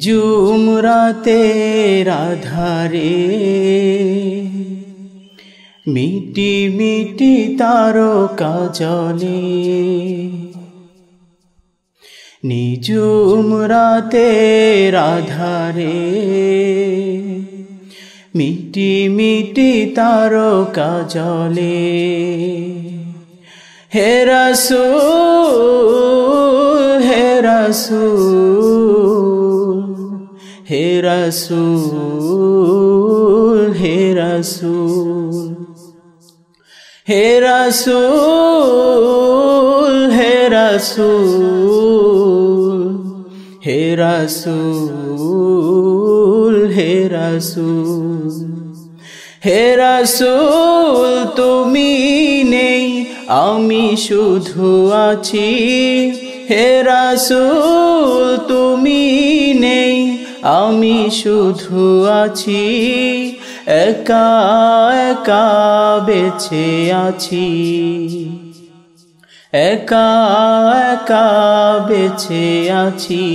নিজুম রাতে রাধারে। মিটি মিটি তারকা জলে। নিজুম রাতে রাধারে। মিটি মিটি তারকা জলে। হে রসুল। হে রসুল হে রসুল হে রসুল হে রসুল হে রসুল হে রসুল হে রসুল, তুমি নেই, আমি শুধু আছি। হে রসুল, তুমি নেই আমি শুধু আছি, একা একা বেছে আছি। একা একা বেছে আছি।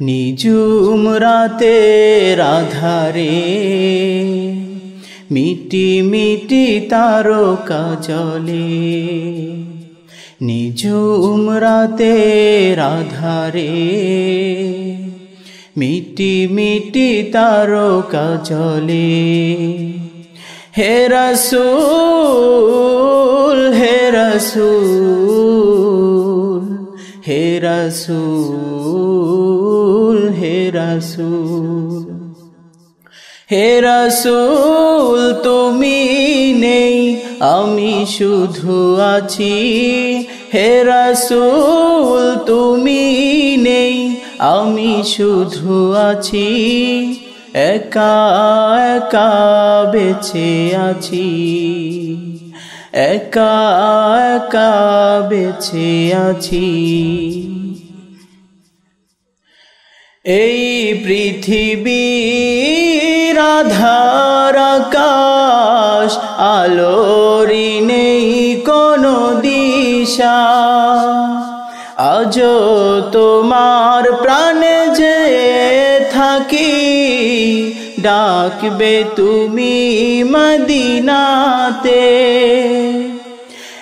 নিজুম রাতে রাধারে মিটি মিটি তারকা জলে। নিজুম রাতে রাধারে। মিটি মিটি তারকা জলে হে রসুল হে রসুল হে রসুল হে রসুল। হে রসুল, তুমি নেই, আমি শুধু আছি। হে রসুল, তুমি নেই, আমি শুধু আছি। একা একা বেছে আছি। একা একা বেছে আছি। এই পৃথিবী রাধার আকাশ, আলোরি নেই কোনো দিশা। আজ তোমার প্রাণে যে থাকি, ডাকবে তুমি মদিনাতে।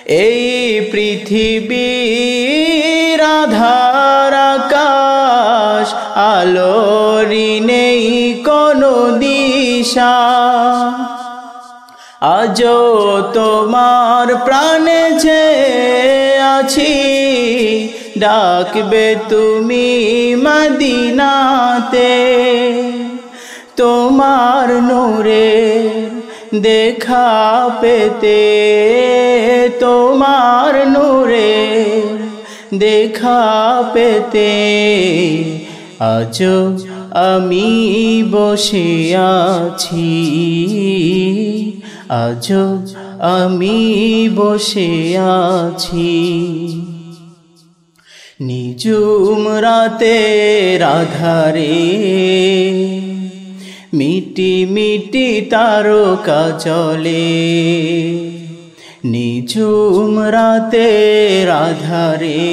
এই পৃথিবী আকাশ আলোরি নেই কোনো দিশা। আজ তোমার প্রাণে যে আছি। ডাকবে তুমি মদিনাতে। তোমার নূরে দেখা পেতে, তোমার নূরে দেখা পেতে। আজ আমি বসে আছি। আজ আমি বসে আছি। নিজুম রাতে রাধারে মিটি মিটি তারকা জলে নিজুম রাতে রাধারে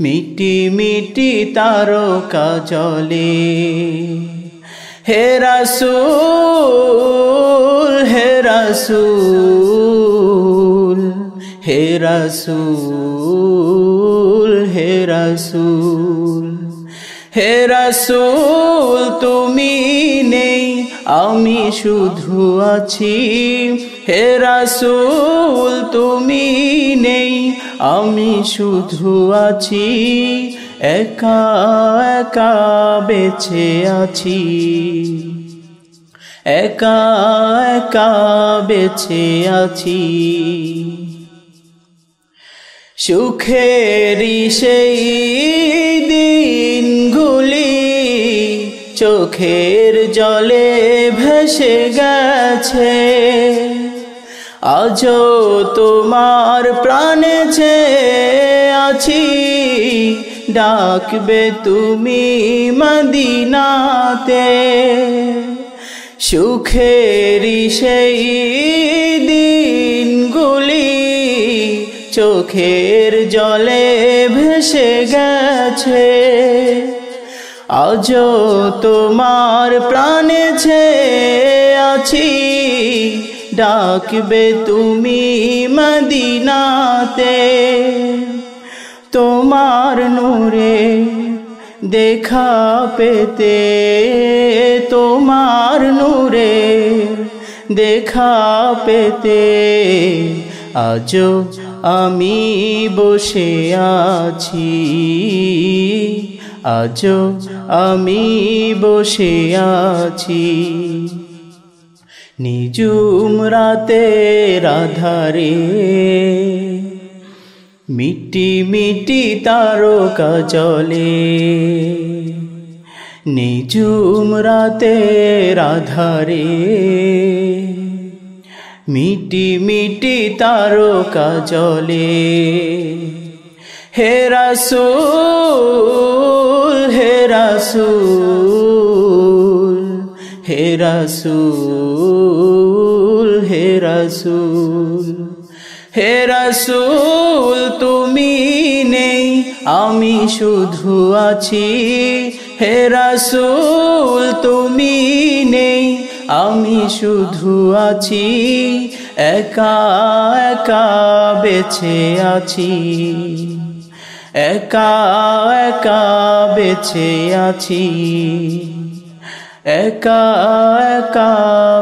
মিটি মিটি তারকা জলে। হেরাসুল হেরাসুল হেরাসুল হেরাসুল হে রসুল, তুমি নেই, আমি শুধু আছি। হে রসুল, তুমি নেই, আমি শুধু আছি। একা একা বেছে আছি। একা একা বেছে আছি। সুখেরই সেই চোখের জলে ভেসে গেছে। আজ তোমার প্রাণে আছি। ডাকবে তুমি মদিনাতে। সুখেরই সেই দিনগুলি চোখের জলে ভেসে গেছে। আজ তোমার প্রাণেছে আছি। ডাকবে তুমি মদিনাতে। তোমার নূরে দেখা পেতে, তোমার নূরে দেখা পেতে। আজ আমি বসে আছি। আজ আমি বসে আছি। নিজুম রাতে রাধারে মিটি মিটি তারকা জলে। নিজুম রাতে রাধারে মিটি মিটি তারকা জলে। হে রাসূল হে রাসূল হে রাসূল হে রাসূল হে রাসূল, তুমি নেই, আমি শুধু আছি। হে রাসূল, তুমি নেই, আমি শুধু আছি। একা একা বেছে আছি। একা একা বেছে আছি। একা একা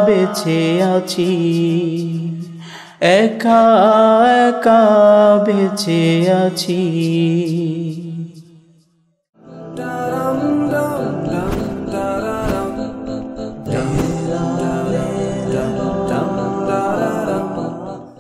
বেছে আছি। একা একা বেছে আছি।